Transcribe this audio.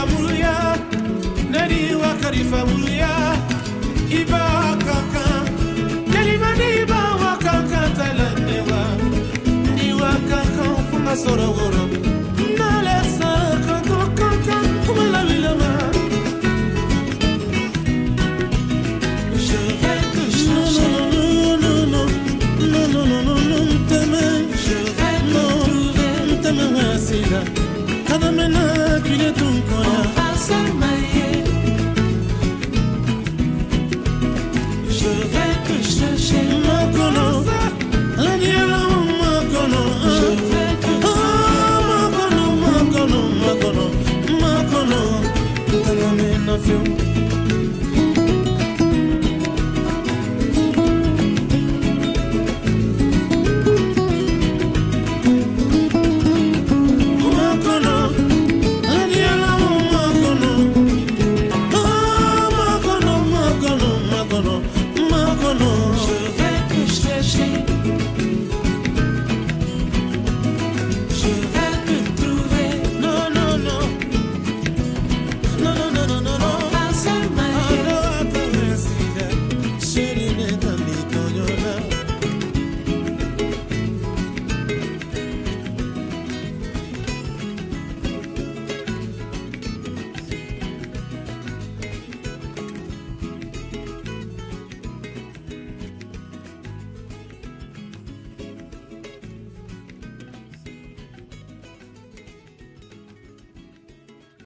Karifa Muruya, Nadi wa Karifa Muruya, Ibawa Kaka, Kalima Ibawa Kaka Talanewa, Niwa Kaka Funga Sororo. Nale sa kanto kaka, kumala wilama. Je vais te chercher. Non, non, non, non, non, non, non, non, t'aime. Je vais te trouver. T'aime, wasila. Kadamena, kile tunkoya. Je vais te chercher. Makono. Laniela, makono. Je vais te Oh, makono, makono, makono, makono. Kadamena, feu.